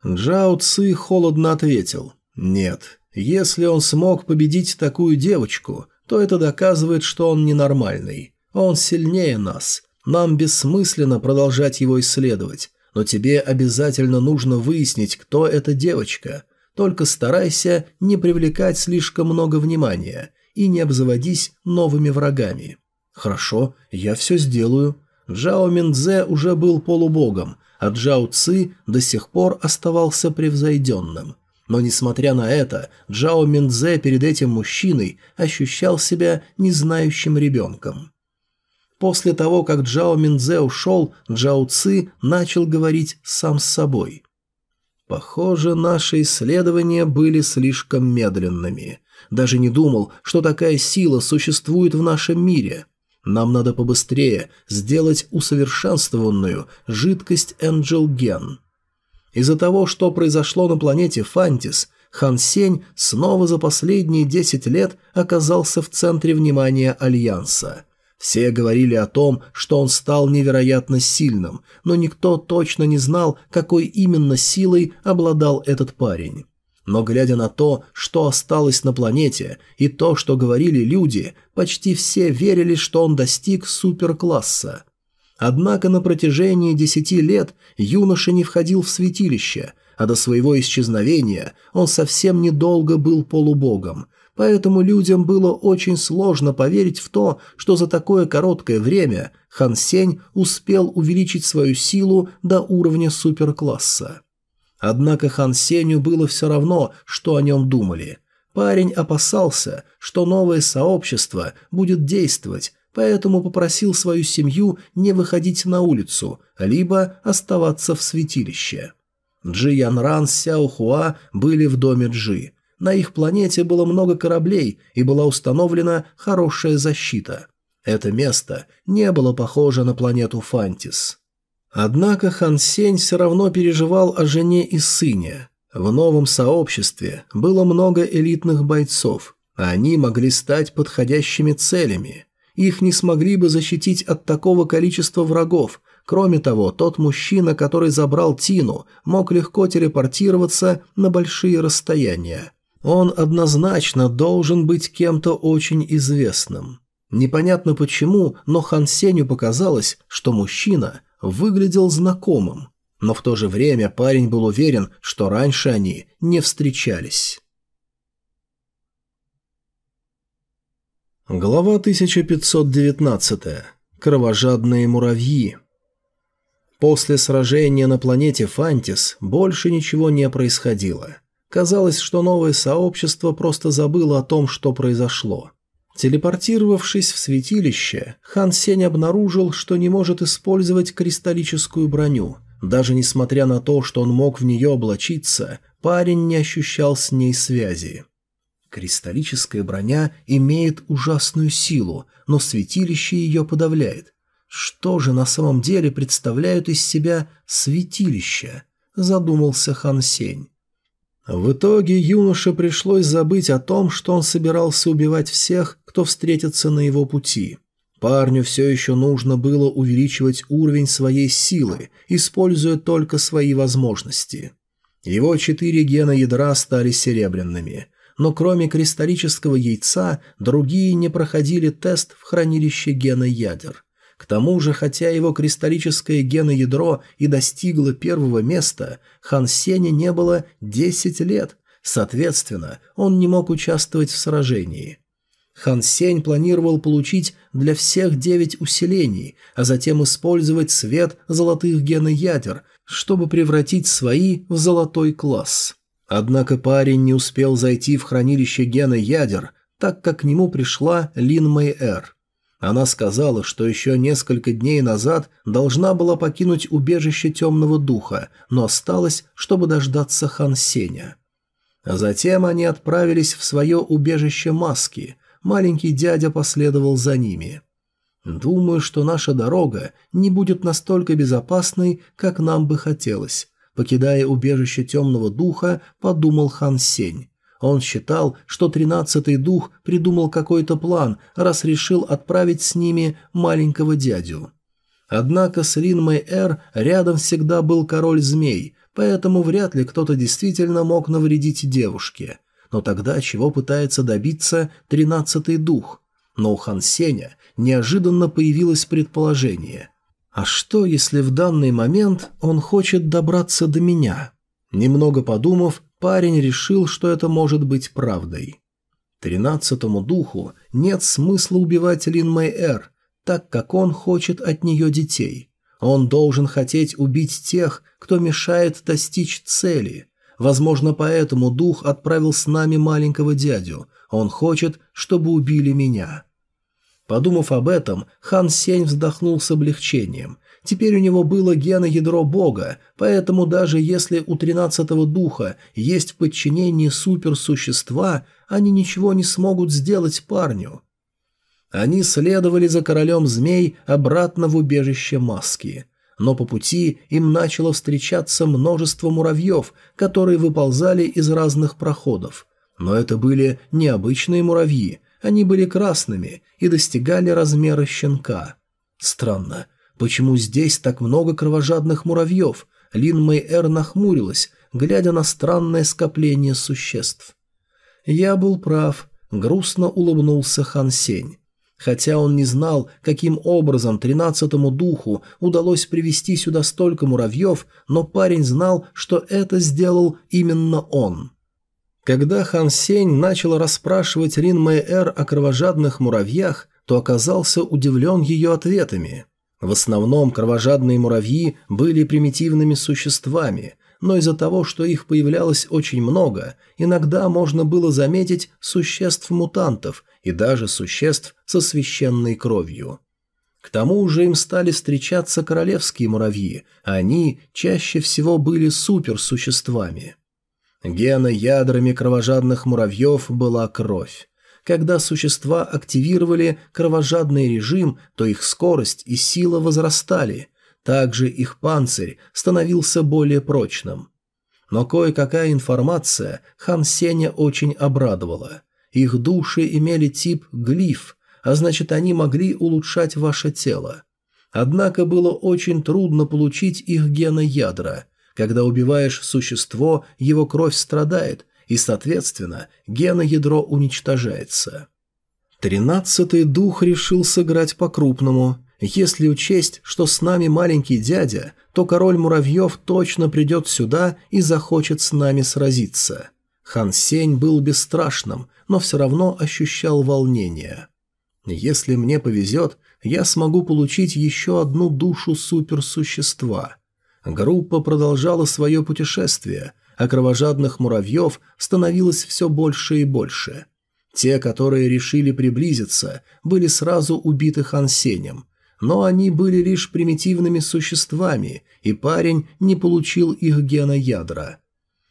Джао Ци холодно ответил. «Нет, если он смог победить такую девочку, то это доказывает, что он ненормальный. Он сильнее нас. Нам бессмысленно продолжать его исследовать, но тебе обязательно нужно выяснить, кто эта девочка. Только старайся не привлекать слишком много внимания и не обзаводись новыми врагами». «Хорошо, я все сделаю». Джао Миндзе уже был полубогом, а Джао Ци до сих пор оставался превзойденным. Но несмотря на это, Джао Миндзе перед этим мужчиной ощущал себя незнающим ребенком. После того, как Джао Миндзе ушел, Джао Ци начал говорить сам с собой. «Похоже, наши исследования были слишком медленными. Даже не думал, что такая сила существует в нашем мире. Нам надо побыстрее сделать усовершенствованную жидкость Angel Gen. Из-за того, что произошло на планете Фантис, Хан Сень снова за последние 10 лет оказался в центре внимания Альянса. Все говорили о том, что он стал невероятно сильным, но никто точно не знал, какой именно силой обладал этот парень. Но глядя на то, что осталось на планете, и то, что говорили люди, почти все верили, что он достиг суперкласса. Однако на протяжении десяти лет юноша не входил в святилище, а до своего исчезновения он совсем недолго был полубогом, поэтому людям было очень сложно поверить в то, что за такое короткое время Хан Сень успел увеличить свою силу до уровня суперкласса. Однако Хан Сеню было все равно, что о нем думали. Парень опасался, что новое сообщество будет действовать, поэтому попросил свою семью не выходить на улицу, либо оставаться в святилище. Джи Ян Ран с Сяо Хуа были в доме Джи. На их планете было много кораблей и была установлена хорошая защита. Это место не было похоже на планету Фантис. Однако Хан Сень все равно переживал о жене и сыне. В новом сообществе было много элитных бойцов, а они могли стать подходящими целями. Их не смогли бы защитить от такого количества врагов. Кроме того, тот мужчина, который забрал Тину, мог легко телепортироваться на большие расстояния. Он однозначно должен быть кем-то очень известным. Непонятно почему, но Хан Сеню показалось, что мужчина выглядел знакомым. Но в то же время парень был уверен, что раньше они не встречались. Глава 1519. Кровожадные муравьи. После сражения на планете Фантис больше ничего не происходило. Казалось, что новое сообщество просто забыло о том, что произошло. Телепортировавшись в святилище, Хан Сень обнаружил, что не может использовать кристаллическую броню. Даже несмотря на то, что он мог в нее облачиться, парень не ощущал с ней связи. Кристаллическая броня имеет ужасную силу, но святилище ее подавляет. Что же на самом деле представляют из себя святилища? Задумался Хан Сень. В итоге юноше пришлось забыть о том, что он собирался убивать всех, кто встретится на его пути. Парню все еще нужно было увеличивать уровень своей силы, используя только свои возможности. Его четыре гена ядра стали серебряными но кроме кристаллического яйца другие не проходили тест в хранилище гена ядер. К тому же, хотя его кристаллическое геноядро и достигло первого места, Хан Сене не было 10 лет, соответственно, он не мог участвовать в сражении. Хан Сень планировал получить для всех девять усилений, а затем использовать свет золотых геноядер, чтобы превратить свои в золотой класс. Однако парень не успел зайти в хранилище гена ядер, так как к нему пришла Лин Мэй-Эр. Она сказала, что еще несколько дней назад должна была покинуть убежище темного духа, но осталась, чтобы дождаться Хан Сеня. А затем они отправились в свое убежище маски. Маленький дядя последовал за ними. «Думаю, что наша дорога не будет настолько безопасной, как нам бы хотелось. Покидая убежище темного духа, подумал Хан Сень. Он считал, что тринадцатый дух придумал какой-то план, раз решил отправить с ними маленького дядю. Однако с Лин Мэй Эр рядом всегда был король змей, поэтому вряд ли кто-то действительно мог навредить девушке. Но тогда чего пытается добиться тринадцатый дух? Но у Хан Сеня неожиданно появилось предположение – а что, если в данный момент он хочет добраться до меня? Немного подумав, парень решил, что это может быть правдой. Тринадцатому духу нет смысла убивать Лин Мэй Эр, так как он хочет от нее детей. Он должен хотеть убить тех, кто мешает достичь цели. Возможно, поэтому дух отправил с нами маленького дядю. Он хочет, чтобы убили меня. Подумав об этом, Хан Сень вздохнул с облегчением. Теперь у него было геноядро бога, поэтому даже если у тринадцатого духа есть в подчинении суперсущества, они ничего не смогут сделать парню. Они следовали за королем змей обратно в убежище маски. Но по пути им начало встречаться множество муравьев, которые выползали из разных проходов. Но это были необычные муравьи, они были красными и достигали размера щенка. Странно, почему здесь так много кровожадных муравьев? Лин Мэй-Эр нахмурилась, глядя на странное скопление существ. Я был прав, грустно улыбнулся Хан Сень. Хотя он не знал, каким образом тринадцатому духу удалось привести сюда столько муравьев, но парень знал, что это сделал именно он. Когда Хан Сень начал расспрашивать Рин Мэй-Эр о кровожадных муравьях, то оказался удивлен ее ответами. В основном кровожадные муравьи были примитивными существами, но из-за того, что их появлялось очень много, иногда можно было заметить существ-мутантов и даже существ со священной кровью. К тому же им стали встречаться королевские муравьи, а они чаще всего были суперсуществами. Гена ядрами кровожадных муравьев была кровь. Когда существа активировали кровожадный режим, то их скорость и сила возрастали, также их панцирь становился более прочным. Но кое-какая информация Хан Сеня очень обрадовала. Их души имели тип глиф, а значит они могли улучшать ваше тело. Однако было очень трудно получить их геноядра. Когда убиваешь существо, его кровь страдает, и, соответственно, геноядро уничтожается. Тринадцатый дух решил сыграть по-крупному. Если учесть, что с нами маленький дядя, то король муравьев точно придет сюда и захочет с нами сразиться. Хан Сень был бесстрашным, но все равно ощущал волнение. Если мне повезет, я смогу получить еще одну душу суперсущества. Группа продолжала свое путешествие, а кровожадных муравьев становилось все больше и больше. Те, которые решили приблизиться, были сразу убиты Хансенем, но они были лишь примитивными существами, и парень не получил их геноядра.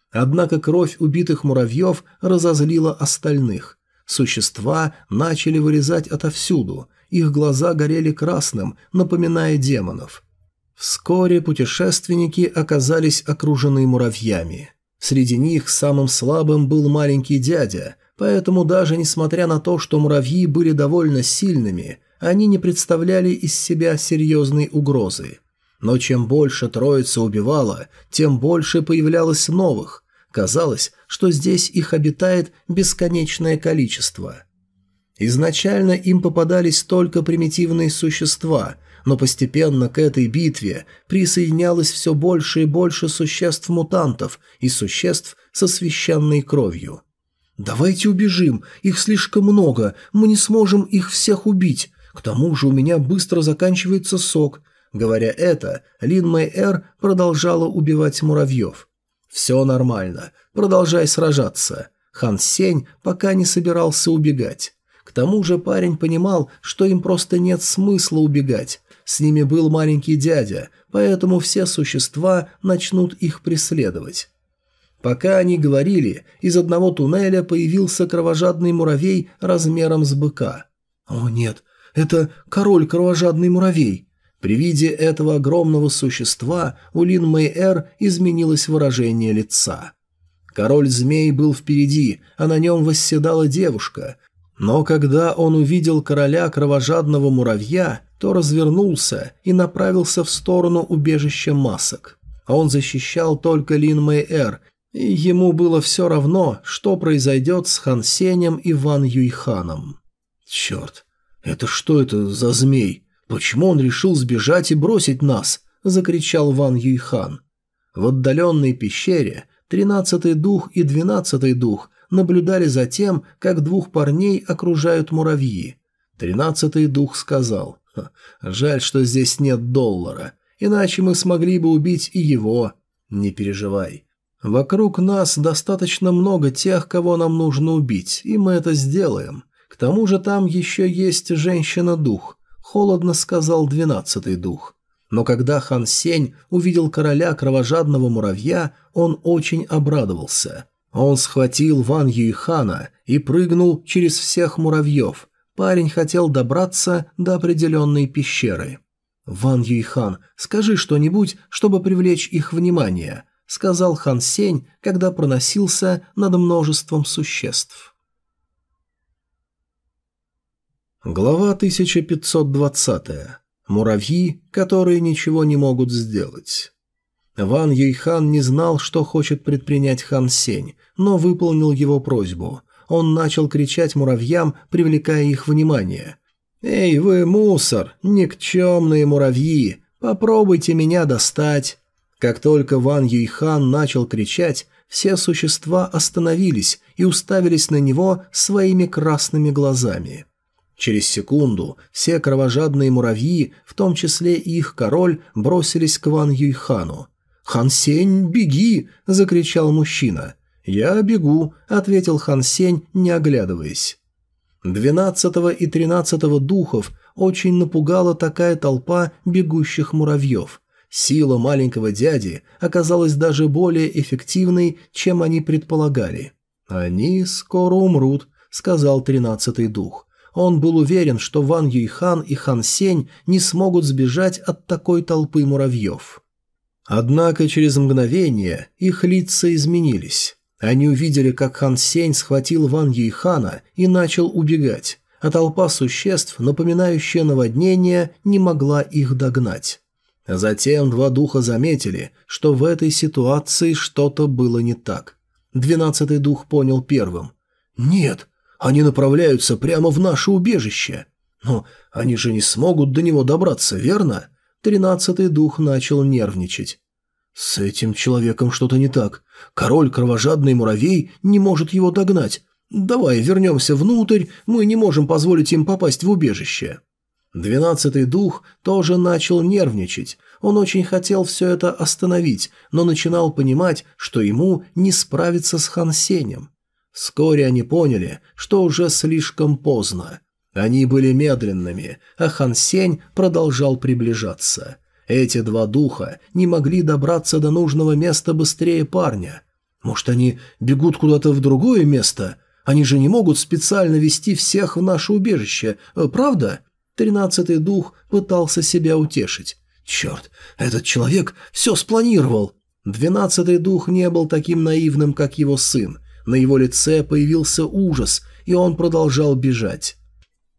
Однако кровь убитых муравьев разозлила остальных. Существа начали вылезать отовсюду, их глаза горели красным, напоминая демонов. Вскоре путешественники оказались окружены муравьями. Среди них самым слабым был маленький дядя, поэтому даже несмотря на то, что муравьи были довольно сильными, они не представляли из себя серьезной угрозы. Но чем больше троица убивала, тем больше появлялось новых. Казалось, что здесь их обитает бесконечное количество. Изначально им попадались только примитивные существа, но постепенно к этой битве присоединялось все больше и больше существ-мутантов и существ со священной кровью. «Давайте убежим, их слишком много, мы не сможем их всех убить. К тому же у меня быстро заканчивается сок». Говоря это, Лин Мэй Эр продолжала убивать муравьев. «Все нормально, продолжай сражаться». Хан Сень пока не собирался убегать. К тому же парень понимал, что им просто нет смысла убегать. С ними был маленький дядя, поэтому все существа начнут их преследовать. Пока они говорили, из одного туннеля появился кровожадный муравей размером с быка. «О нет, это король кровожадный муравей!» При виде этого огромного существа у Лин Мэй-Эр изменилось выражение лица. Король змей был впереди, а на нем восседала девушка. Но когда он увидел короля кровожадного муравья, то развернулся и направился в сторону убежища масок. Он защищал только Лин Мэй-Эр, и ему было все равно, что произойдет с Хан Сенем и Ван Юйханом. «Черт, это что это за змей? Почему он решил сбежать и бросить нас?» – закричал Ван Юйхан. В отдаленной пещере тринадцатый дух и двенадцатый дух наблюдали за тем, как двух парней окружают муравьи. Тринадцатый дух сказал, «Жаль, что здесь нет доллара, иначе мы смогли бы убить и его. Не переживай. Вокруг нас достаточно много тех, кого нам нужно убить, и мы это сделаем. К тому же там еще есть женщина-дух», – холодно сказал двенадцатый дух. Но когда Хан Сень увидел короля кровожадного муравья, он очень обрадовался – он схватил Ван Юйхана и прыгнул через всех муравьев. Парень хотел добраться до определенной пещеры. «Ван Юйхан, скажи что-нибудь, чтобы привлечь их внимание», — сказал Хан Сень, когда проносился над множеством существ. Глава 1520. Муравьи, которые ничего не могут сделать. Ван Юйхан не знал, что хочет предпринять Хан Сень, но выполнил его просьбу. Он начал кричать муравьям, привлекая их внимание. «Эй, вы мусор! Никчемные муравьи! Попробуйте меня достать!» Как только Ван Юйхан начал кричать, все существа остановились и уставились на него своими красными глазами. Через секунду все кровожадные муравьи, в том числе и их король, бросились к Ван Юйхану. «Хан Сень, беги!» – закричал мужчина. «Я бегу», – ответил Хан Сень, не оглядываясь. Двенадцатого и тринадцатого духов очень напугала такая толпа бегущих муравьев. Сила маленького дяди оказалась даже более эффективной, чем они предполагали. «Они скоро умрут», — сказал тринадцатый дух. Он был уверен, что Ван Юйхан и Хан Сень не смогут сбежать от такой толпы муравьев. Однако через мгновение их лица изменились. Они увидели, как Хан Сень схватил Ван Юйхана и начал убегать, а толпа существ, напоминающая наводнение, не могла их догнать. Затем два духа заметили, что в этой ситуации что-то было не так. Двенадцатый дух понял первым. «Нет, они направляются прямо в наше убежище. Но они же не смогут до него добраться, верно?» Тринадцатый дух начал нервничать. «С этим человеком что-то не так. Король кровожадный муравей не может его догнать. Давай вернемся внутрь, мы не можем позволить им попасть в убежище». Двенадцатый дух тоже начал нервничать. Он очень хотел все это остановить, но начинал понимать, что ему не справиться с Хансенем. Вскоре они поняли, что уже слишком поздно. Они были медленными, а Хан Сень продолжал приближаться. Эти два духа не могли добраться до нужного места быстрее парня. Может, они бегут куда-то в другое место? Они же не могут специально вести всех в наше убежище, э, правда? Тринадцатый дух пытался себя утешить. Черт, этот человек все спланировал. Двенадцатый дух не был таким наивным, как его сын. На его лице появился ужас, и он продолжал бежать.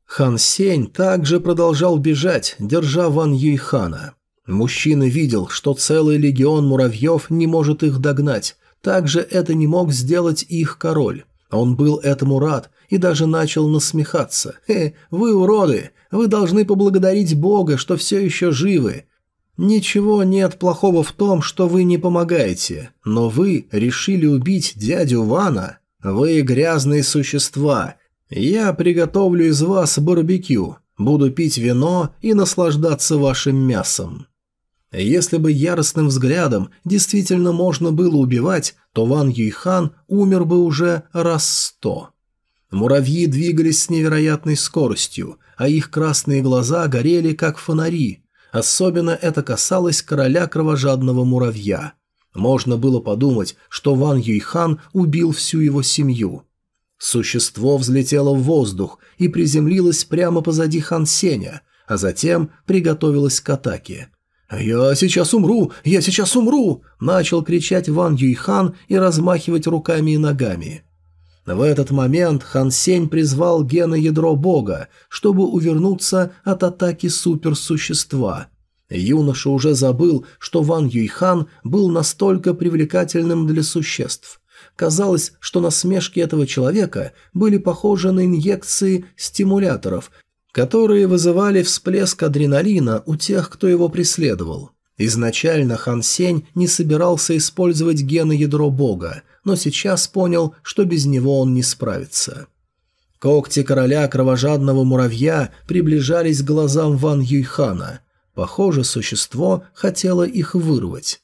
Хан Сень также продолжал бежать, держа Ван Юйхана. Мужчина видел, что целый легион муравьев не может их догнать, также это не мог сделать их король. Он был этому рад и даже начал насмехаться. «Хе, вы уроды! Вы должны поблагодарить Бога, что все еще живы. Ничего нет плохого в том, что вы не помогаете, но вы решили убить дядю Вана. Вы грязные существа, я приготовлю из вас барбекю, буду пить вино и наслаждаться вашим мясом. Если бы яростным взглядом действительно можно было убивать, то Ван Юйхан умер бы уже раз сто. Муравьи двигались с невероятной скоростью, а их красные глаза горели как фонари. Особенно это касалось короля кровожадного муравья. Можно было подумать, что Ван Юйхан убил всю его семью. Существо взлетело в воздух и приземлилось прямо позади Хан Сеня, а затем приготовилось к атаке. «Я сейчас умру! Я сейчас умру!» – начал кричать Ван Юйхан и размахивать руками и ногами. В этот момент Хан Сень призвал геноядро бога, чтобы увернуться от атаки суперсущества. Юноша уже забыл, что Ван Юйхан был настолько привлекательным для существ – Казалось, что насмешки этого человека были похожи на инъекции стимуляторов, которые вызывали всплеск адреналина у тех, кто его преследовал. Изначально Хан Сень не собирался использовать гены ядро бога, но сейчас понял, что без него он не справится. Когти короля кровожадного муравья приближались к глазам Ван Юйхана. Похоже, существо хотело их вырвать.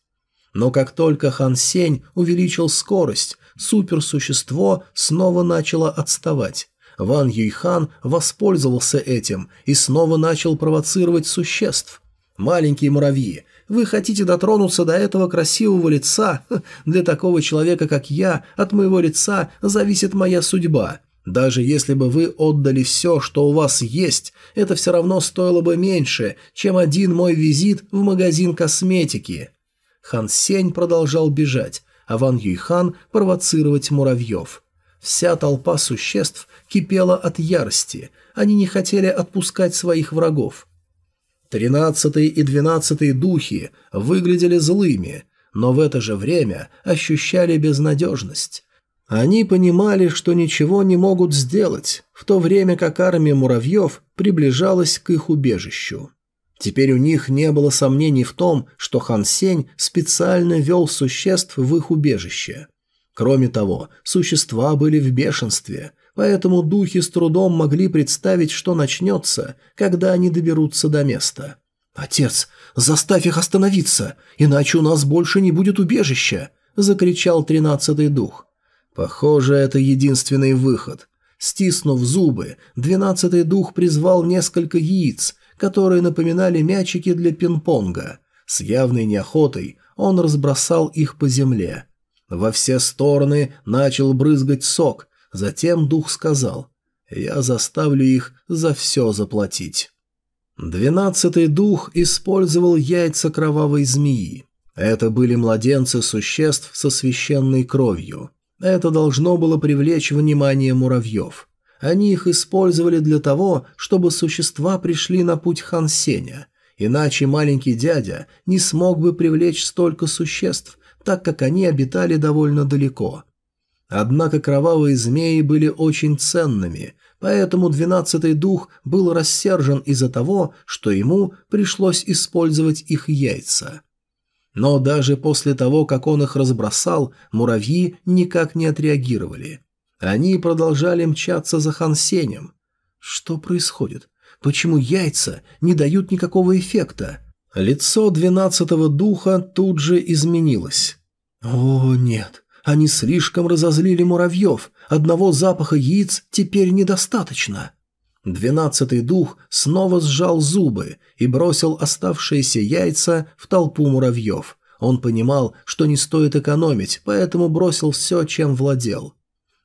Но как только Хан Сень увеличил скорость, суперсущество снова начало отставать. Ван Юйхан воспользовался этим и снова начал провоцировать существ. «Маленькие муравьи, вы хотите дотронуться до этого красивого лица? Для такого человека, как я, от моего лица зависит моя судьба. Даже если бы вы отдали все, что у вас есть, это все равно стоило бы меньше, чем один мой визит в магазин косметики». Хан Сень продолжал бежать, а Ван Юйхан провоцировать муравьев. Вся толпа существ кипела от ярости, они не хотели отпускать своих врагов. Тринадцатый и двенадцатый духи выглядели злыми, но в это же время ощущали безнадежность. Они понимали, что ничего не могут сделать, в то время как армия муравьев приближалась к их убежищу. Теперь у них не было сомнений в том, что Хан Сень специально вел существ в их убежище. Кроме того, существа были в бешенстве, поэтому духи с трудом могли представить, что начнется, когда они доберутся до места. «Отец, заставь их остановиться, иначе у нас больше не будет убежища!» – закричал тринадцатый дух. Похоже, это единственный выход. Стиснув зубы, двенадцатый дух призвал несколько яиц – которые напоминали мячики для пинг-понга. С явной неохотой он разбросал их по земле. Во все стороны начал брызгать сок, затем дух сказал «Я заставлю их за все заплатить». Двенадцатый дух использовал яйца кровавой змеи. Это были младенцы существ со священной кровью. Это должно было привлечь внимание муравьев. Они их использовали для того, чтобы существа пришли на путь Хансеня. Иначе маленький дядя не смог бы привлечь столько существ, так как они обитали довольно далеко. Однако кровавые змеи были очень ценными, поэтому двенадцатый дух был рассержен из-за того, что ему пришлось использовать их яйца. Но даже после того, как он их разбросал, муравьи никак не отреагировали. Они продолжали мчаться за Хансенем. Что происходит? Почему яйца не дают никакого эффекта? Лицо двенадцатого духа тут же изменилось. «О, нет, они слишком разозлили муравьев, одного запаха яиц теперь недостаточно». Двенадцатый дух снова сжал зубы и бросил оставшиеся яйца в толпу муравьев. Он понимал, что не стоит экономить, поэтому бросил все, чем владел.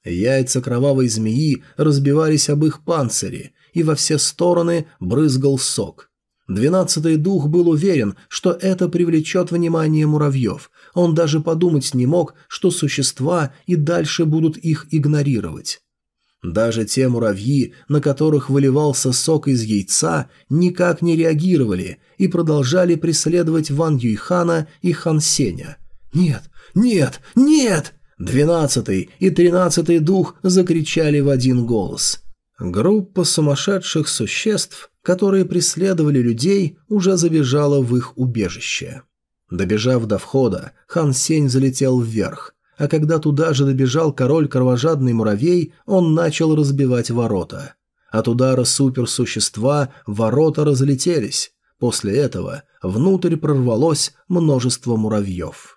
Яйца кровавой змеи разбивались об их панцири, и во все стороны брызгал сок. Двенадцатый дух был уверен, что это привлечет внимание муравьев. Он даже подумать не мог, что существа и дальше будут их игнорировать. Даже те муравьи, на которых выливался сок из яйца, никак не реагировали и продолжали преследовать Ван Юйхана и Хан Сеня. «Нет! Нет! Нет!» Двенадцатый и тринадцатый дух закричали в один голос. Группа сумасшедших существ которые преследовали людей, уже забежала в их убежище. Добежав до входа, Хан Сень залетел вверх, а когда туда же добежал король кровожадный муравей, он начал разбивать ворота. От удара суперсущества ворота разлетелись. После этого внутрь прорвалось множество муравьев.